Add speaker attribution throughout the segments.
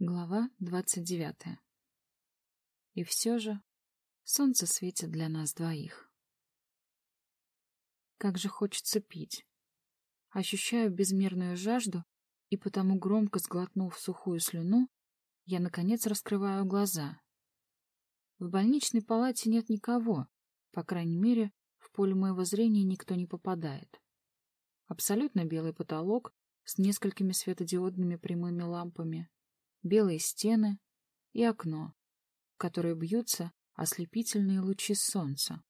Speaker 1: Глава двадцать девятая. И все же солнце светит для нас двоих. Как же хочется пить. Ощущаю безмерную жажду, и потому, громко сглотнув сухую слюну, я, наконец, раскрываю глаза. В больничной палате нет никого, по крайней мере, в поле моего зрения никто не попадает. Абсолютно белый потолок с несколькими светодиодными прямыми лампами, белые стены и окно, в которое бьются ослепительные лучи солнца.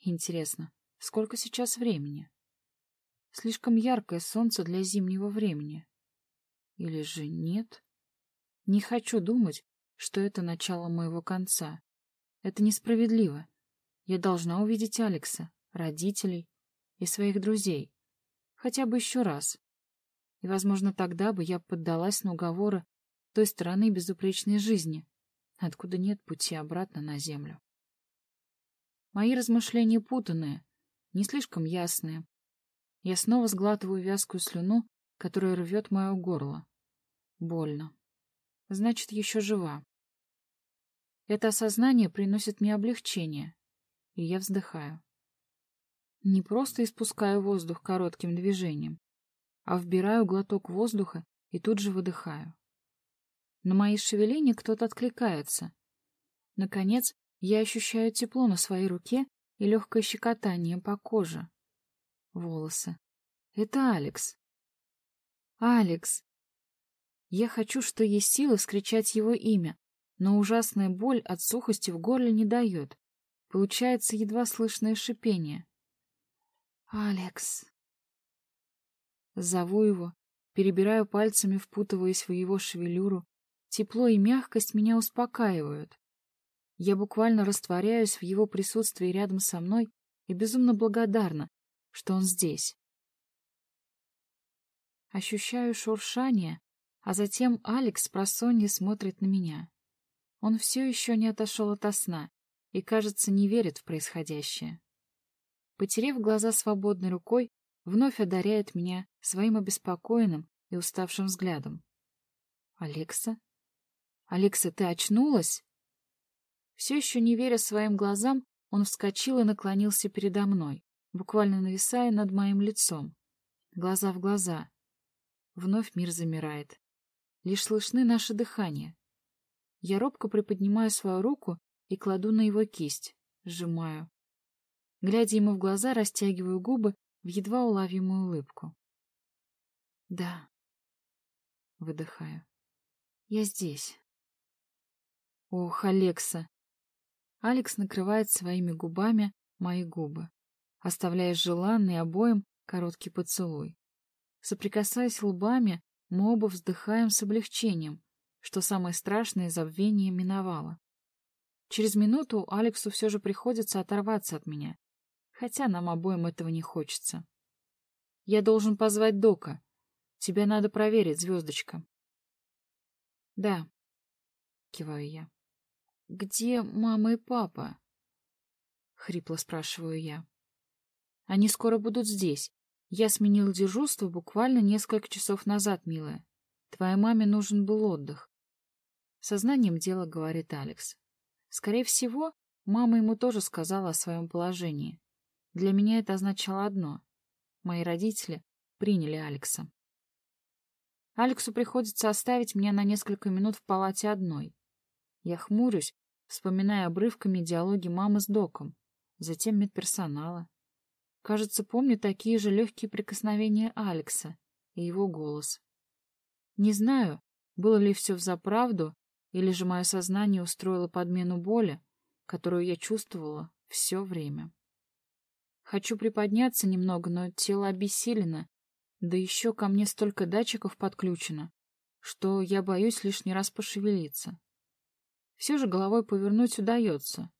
Speaker 1: Интересно, сколько сейчас времени? Слишком яркое солнце для зимнего времени. Или же нет? Не хочу думать, что это начало моего конца. Это несправедливо. Я должна увидеть Алекса, родителей и своих друзей. Хотя бы еще раз. И, возможно, тогда бы я поддалась на уговоры той стороны безупречной жизни, откуда нет пути обратно на землю. Мои размышления путанные, не слишком ясные. Я снова сглатываю вязкую слюну, которая рвет мое горло. Больно. Значит, еще жива. Это осознание приносит мне облегчение, и я вздыхаю. Не просто испускаю воздух коротким движением, а вбираю глоток воздуха и тут же выдыхаю. На мои шевеления кто-то откликается. Наконец, я ощущаю тепло на своей руке и легкое щекотание по коже. Волосы. Это Алекс. Алекс. Я хочу, что есть силы вскричать его имя, но ужасная боль от сухости в горле не дает. Получается едва слышное шипение. «Алекс!» Зову его, перебираю пальцами, впутываясь в его шевелюру, Тепло и мягкость меня успокаивают. Я буквально растворяюсь в его присутствии рядом со мной и безумно благодарна, что он здесь. Ощущаю шуршание, а затем Алекс просонья смотрит на меня. Он все еще не отошел от сна и, кажется, не верит в происходящее. Потерев глаза свободной рукой, вновь одаряет меня своим обеспокоенным и уставшим взглядом. «Алекса?» «Алекса, ты очнулась?» Все еще не веря своим глазам, он вскочил и наклонился передо мной, буквально нависая над моим лицом. Глаза в глаза. Вновь мир замирает. Лишь слышны наши дыхания. Я робко приподнимаю свою руку и кладу на его кисть, сжимаю. Глядя ему в глаза, растягиваю губы в едва уловимую улыбку. «Да», — выдыхаю, — «я здесь». Ох, Алекса. Алекс накрывает своими губами мои губы, оставляя желанный обоим короткий поцелуй. Соприкасаясь лбами, мы оба вздыхаем с облегчением, что самое страшное забвение миновало. Через минуту Алексу все же приходится оторваться от меня, хотя нам обоим этого не хочется. Я должен позвать Дока. Тебя надо проверить, звездочка. Да, киваю я. «Где мама и папа?» — хрипло спрашиваю я. «Они скоро будут здесь. Я сменил дежурство буквально несколько часов назад, милая. Твоей маме нужен был отдых». Сознанием дела говорит Алекс. Скорее всего, мама ему тоже сказала о своем положении. Для меня это означало одно. Мои родители приняли Алекса. Алексу приходится оставить меня на несколько минут в палате одной. Я хмурюсь, вспоминая обрывками диалоги мамы с доком, затем медперсонала. Кажется, помню такие же легкие прикосновения Алекса и его голос. Не знаю, было ли все взаправду, или же мое сознание устроило подмену боли, которую я чувствовала все время. Хочу приподняться немного, но тело обессилено, да еще ко мне столько датчиков подключено, что я боюсь лишний раз пошевелиться. Все же головой повернуть удается.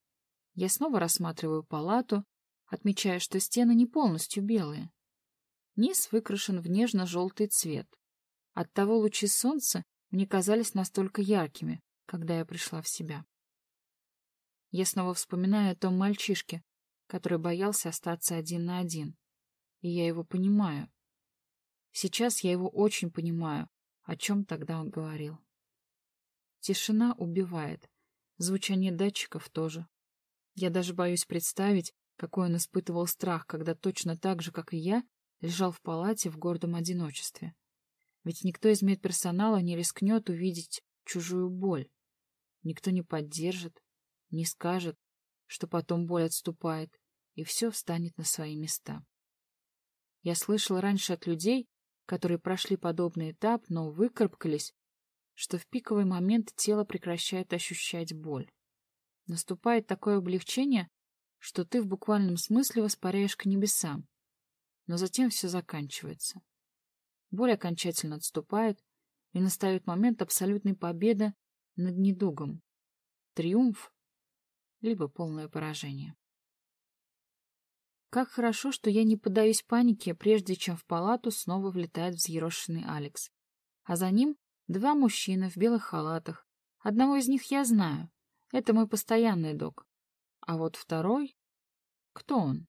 Speaker 1: Я снова рассматриваю палату, отмечая, что стены не полностью белые. Низ выкрашен в нежно-желтый цвет. Оттого лучи солнца мне казались настолько яркими, когда я пришла в себя. Я снова вспоминаю о том мальчишке, который боялся остаться один на один. И я его понимаю. Сейчас я его очень понимаю, о чем тогда он говорил. Тишина убивает. Звучание датчиков тоже. Я даже боюсь представить, какой он испытывал страх, когда точно так же, как и я, лежал в палате в гордом одиночестве. Ведь никто из медперсонала не рискнет увидеть чужую боль. Никто не поддержит, не скажет, что потом боль отступает, и все встанет на свои места. Я слышал раньше от людей, которые прошли подобный этап, но выкарабкались, что в пиковый момент тело прекращает ощущать боль. Наступает такое облегчение, что ты в буквальном смысле воспаряешь к небесам. Но затем все заканчивается. Боль окончательно отступает, и настает момент абсолютной победы над недугом. Триумф, либо полное поражение. Как хорошо, что я не поддаюсь панике, прежде чем в палату снова влетает взъерошенный Алекс. А за ним два мужчины в белых халатах. Одного из них я знаю. Это мой постоянный док. А вот второй... Кто он?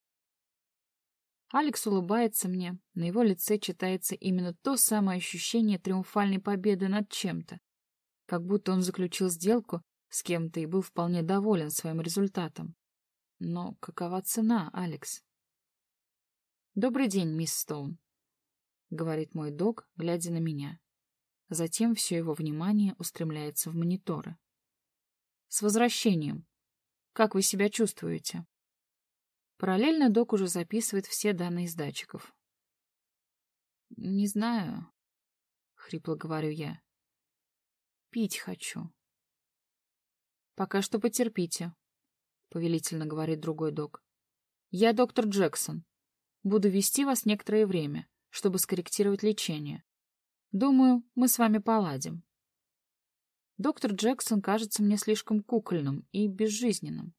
Speaker 1: Алекс улыбается мне. На его лице читается именно то самое ощущение триумфальной победы над чем-то. Как будто он заключил сделку с кем-то и был вполне доволен своим результатом. Но какова цена, Алекс? «Добрый день, мисс Стоун», — говорит мой док, глядя на меня. Затем все его внимание устремляется в мониторы. «С возвращением! Как вы себя чувствуете?» Параллельно док уже записывает все данные из датчиков. «Не знаю», — хрипло говорю я. «Пить хочу». «Пока что потерпите», — повелительно говорит другой док. «Я доктор Джексон. Буду вести вас некоторое время, чтобы скорректировать лечение. Думаю, мы с вами поладим. Доктор Джексон кажется мне слишком кукольным и безжизненным.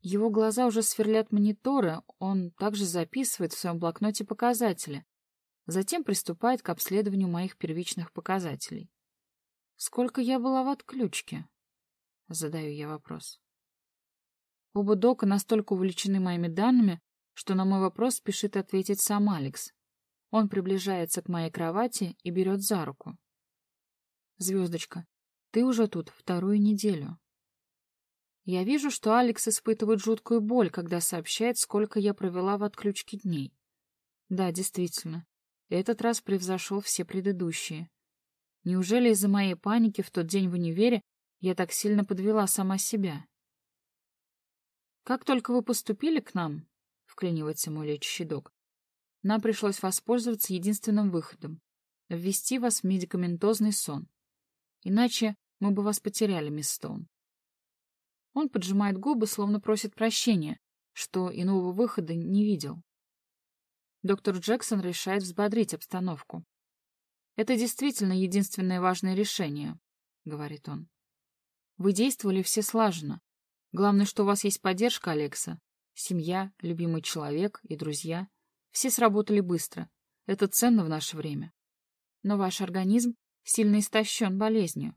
Speaker 1: Его глаза уже сверлят мониторы, он также записывает в своем блокноте показатели, затем приступает к обследованию моих первичных показателей. Сколько я была в отключке? Задаю я вопрос. Оба дока настолько увлечены моими данными, что на мой вопрос спешит ответить сам Алекс. Он приближается к моей кровати и берет за руку. «Звездочка, ты уже тут вторую неделю». Я вижу, что Алекс испытывает жуткую боль, когда сообщает, сколько я провела в отключке дней. Да, действительно, этот раз превзошел все предыдущие. Неужели из-за моей паники в тот день в универе я так сильно подвела сама себя? Как только вы поступили к нам, вклинивается мой лечащий док. Нам пришлось воспользоваться единственным выходом — ввести вас в медикаментозный сон. Иначе мы бы вас потеряли, мисс Стоун. Он поджимает губы, словно просит прощения, что иного выхода не видел. Доктор Джексон решает взбодрить обстановку. «Это действительно единственное важное решение», — говорит он. «Вы действовали все слаженно. Главное, что у вас есть поддержка Алекса, Семья, любимый человек и друзья — все сработали быстро. Это ценно в наше время. Но ваш организм сильно истощен болезнью,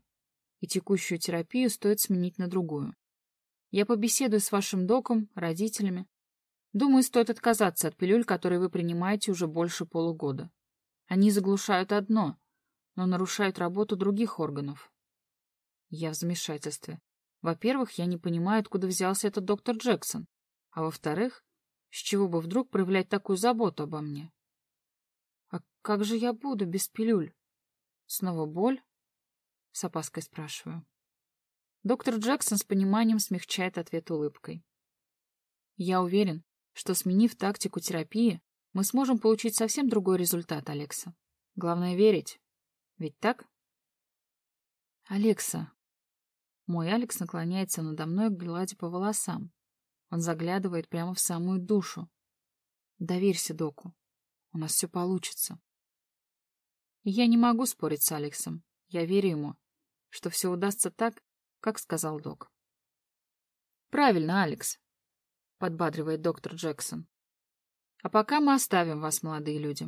Speaker 1: и текущую терапию стоит сменить на другую. Я побеседую с вашим доком, родителями. Думаю, стоит отказаться от пилюль, которые вы принимаете уже больше полугода. Они заглушают одно, но нарушают работу других органов. Я в замешательстве. Во-первых, я не понимаю, откуда взялся этот доктор Джексон. А во-вторых, с чего бы вдруг проявлять такую заботу обо мне? А как же я буду без пилюль? Снова боль? С опаской спрашиваю. Доктор Джексон с пониманием смягчает ответ улыбкой. Я уверен, что, сменив тактику терапии, мы сможем получить совсем другой результат, Алекса. Главное — верить. Ведь так? Алекса. Мой Алекс наклоняется надо мной, гладя по волосам. Он заглядывает прямо в самую душу. Доверься доку. У нас все получится. я не могу спорить с Алексом. Я верю ему, что все удастся так, как сказал док. Правильно, Алекс, подбадривает доктор Джексон. А пока мы оставим вас, молодые люди.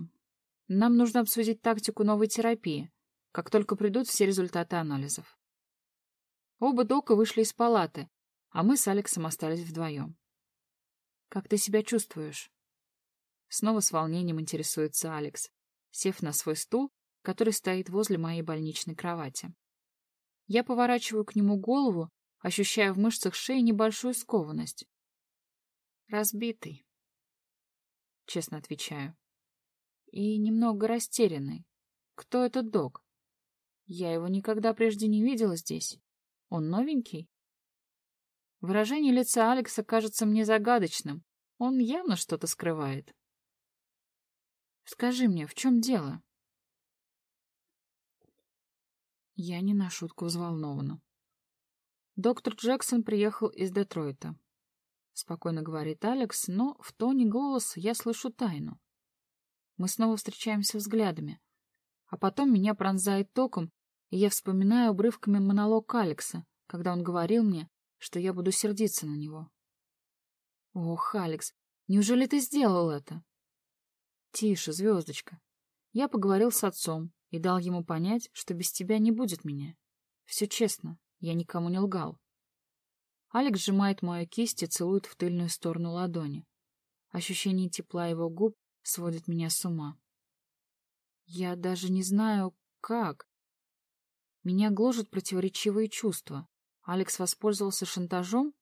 Speaker 1: Нам нужно обсудить тактику новой терапии, как только придут все результаты анализов. Оба дока вышли из палаты, а мы с Алексом остались вдвоем. «Как ты себя чувствуешь?» Снова с волнением интересуется Алекс, сев на свой стул, который стоит возле моей больничной кровати. Я поворачиваю к нему голову, ощущая в мышцах шеи небольшую скованность. Разбитый. Честно отвечаю. И немного растерянный. Кто этот док? Я его никогда прежде не видела здесь. Он новенький? Выражение лица Алекса кажется мне загадочным. Он явно что-то скрывает. Скажи мне, в чем дело? Я не на шутку взволнована. Доктор Джексон приехал из Детройта. Спокойно говорит Алекс, но в тоне голоса я слышу тайну. Мы снова встречаемся взглядами. А потом меня пронзает током, и я вспоминаю обрывками монолог Алекса, когда он говорил мне, что я буду сердиться на него. Ох, Алекс, неужели ты сделал это? Тише, звездочка. Я поговорил с отцом и дал ему понять, что без тебя не будет меня. Все честно, я никому не лгал. Алекс сжимает мою кисть и целует в тыльную сторону ладони. Ощущение тепла его губ сводит меня с ума. Я даже не знаю, как. Меня гложат противоречивые чувства. Алекс воспользовался шантажом?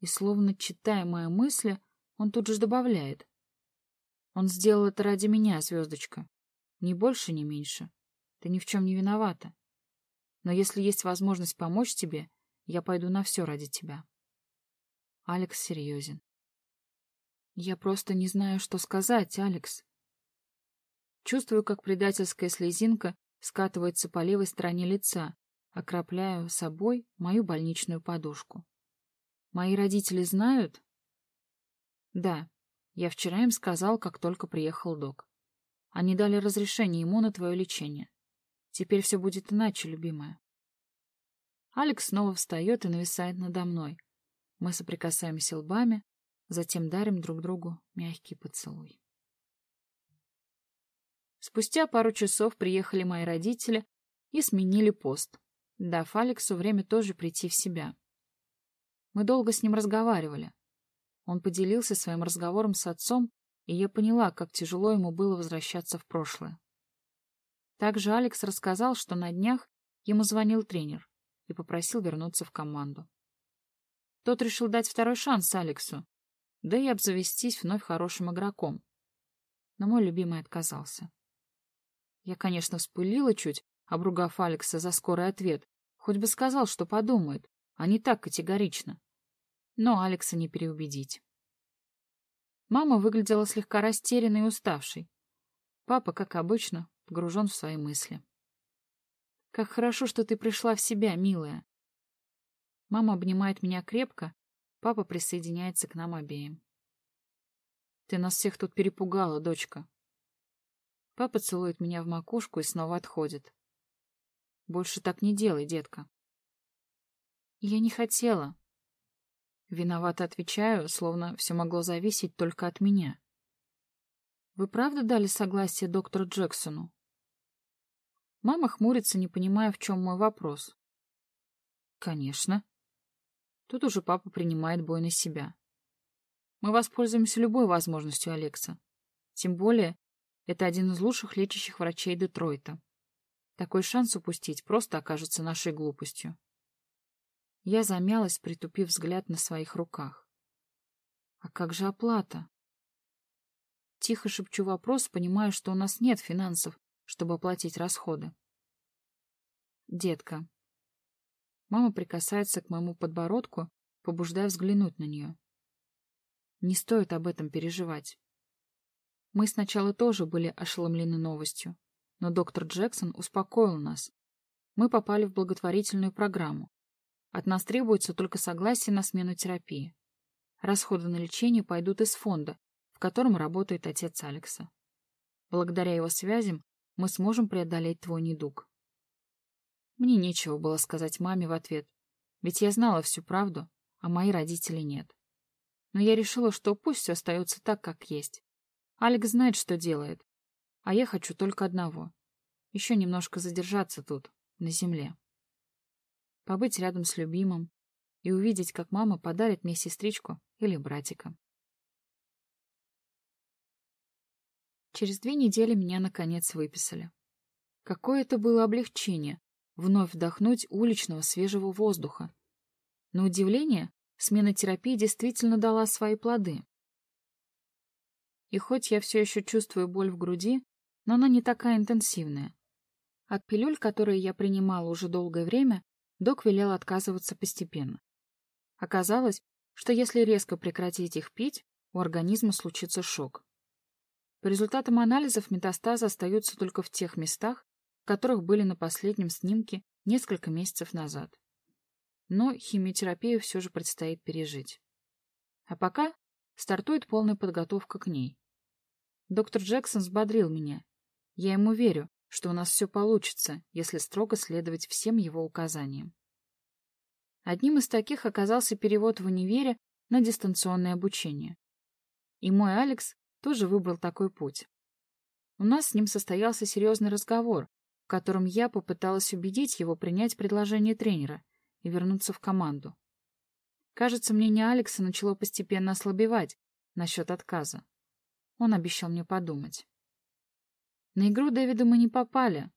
Speaker 1: И, словно читая мои мысли, он тут же добавляет. Он сделал это ради меня, звездочка. Ни больше, ни меньше. Ты ни в чем не виновата. Но если есть возможность помочь тебе, я пойду на все ради тебя. Алекс серьезен. Я просто не знаю, что сказать, Алекс. Чувствую, как предательская слезинка скатывается по левой стороне лица, окропляю собой мою больничную подушку. Мои родители знают? Да, я вчера им сказал, как только приехал док. Они дали разрешение ему на твое лечение. Теперь все будет иначе, любимая. Алекс снова встает и нависает надо мной. Мы соприкасаемся лбами, затем дарим друг другу мягкий поцелуй. Спустя пару часов приехали мои родители и сменили пост, дав Алексу время тоже прийти в себя. Мы долго с ним разговаривали. Он поделился своим разговором с отцом, и я поняла, как тяжело ему было возвращаться в прошлое. Также Алекс рассказал, что на днях ему звонил тренер и попросил вернуться в команду. Тот решил дать второй шанс Алексу, да и обзавестись вновь хорошим игроком. Но мой любимый отказался. Я, конечно, вспылила чуть, обругав Алекса за скорый ответ, хоть бы сказал, что подумает, а не так категорично. Но Алекса не переубедить. Мама выглядела слегка растерянной и уставшей. Папа, как обычно, погружен в свои мысли. «Как хорошо, что ты пришла в себя, милая!» Мама обнимает меня крепко, папа присоединяется к нам обеим. «Ты нас всех тут перепугала, дочка!» Папа целует меня в макушку и снова отходит. «Больше так не делай, детка!» «Я не хотела!» Виновато отвечаю, словно все могло зависеть только от меня. «Вы правда дали согласие доктору Джексону?» Мама хмурится, не понимая, в чем мой вопрос. «Конечно». Тут уже папа принимает бой на себя. Мы воспользуемся любой возможностью Алекса. Тем более, это один из лучших лечащих врачей Детройта. Такой шанс упустить просто окажется нашей глупостью. Я замялась, притупив взгляд на своих руках. А как же оплата? Тихо шепчу вопрос, понимая, что у нас нет финансов, чтобы оплатить расходы. Детка. Мама прикасается к моему подбородку, побуждая взглянуть на нее. Не стоит об этом переживать. Мы сначала тоже были ошеломлены новостью, но доктор Джексон успокоил нас. Мы попали в благотворительную программу. От нас требуется только согласие на смену терапии. Расходы на лечение пойдут из фонда, в котором работает отец Алекса. Благодаря его связям мы сможем преодолеть твой недуг. Мне нечего было сказать маме в ответ, ведь я знала всю правду, а мои родители нет. Но я решила, что пусть все остается так, как есть. Алекс знает, что делает, а я хочу только одного — еще немножко задержаться тут, на земле. Побыть рядом с любимым и увидеть, как мама подарит мне сестричку или братика. Через две недели меня, наконец, выписали. Какое это было облегчение — вновь вдохнуть уличного свежего воздуха. На удивление, смена терапии действительно дала свои плоды. И хоть я все еще чувствую боль в груди, но она не такая интенсивная. От пилюль, которые я принимала уже долгое время, док велел отказываться постепенно. Оказалось, что если резко прекратить их пить, у организма случится шок. По результатам анализов метастазы остаются только в тех местах, в которых были на последнем снимке несколько месяцев назад. Но химиотерапию все же предстоит пережить. А пока стартует полная подготовка к ней. Доктор Джексон взбодрил меня. Я ему верю, что у нас все получится, если строго следовать всем его указаниям. Одним из таких оказался перевод в универе на дистанционное обучение. И мой Алекс тоже выбрал такой путь. У нас с ним состоялся серьезный разговор, в котором я попыталась убедить его принять предложение тренера и вернуться в команду. Кажется, мнение Алекса начало постепенно ослабевать насчет отказа. Он обещал мне подумать. На игру Дэвида мы не попали,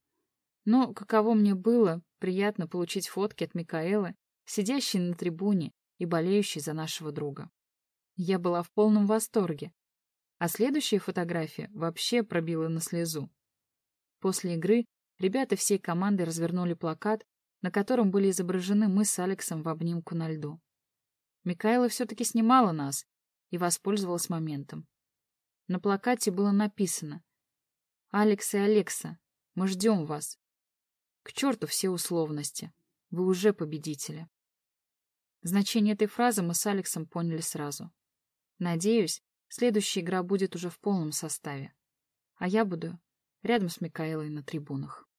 Speaker 1: но каково мне было приятно получить фотки от Микаэлы, сидящей на трибуне и болеющей за нашего друга. Я была в полном восторге, а следующая фотография вообще пробила на слезу. После игры ребята всей команды развернули плакат, на котором были изображены мы с Алексом в обнимку на льду. Микаэла все-таки снимала нас и воспользовалась моментом. На плакате было написано «Алекс и Алекса, мы ждем вас». К черту все условности. Вы уже победители. Значение этой фразы мы с Алексом поняли сразу. Надеюсь, следующая игра будет уже в полном составе. А я буду рядом с Микаэлой на трибунах.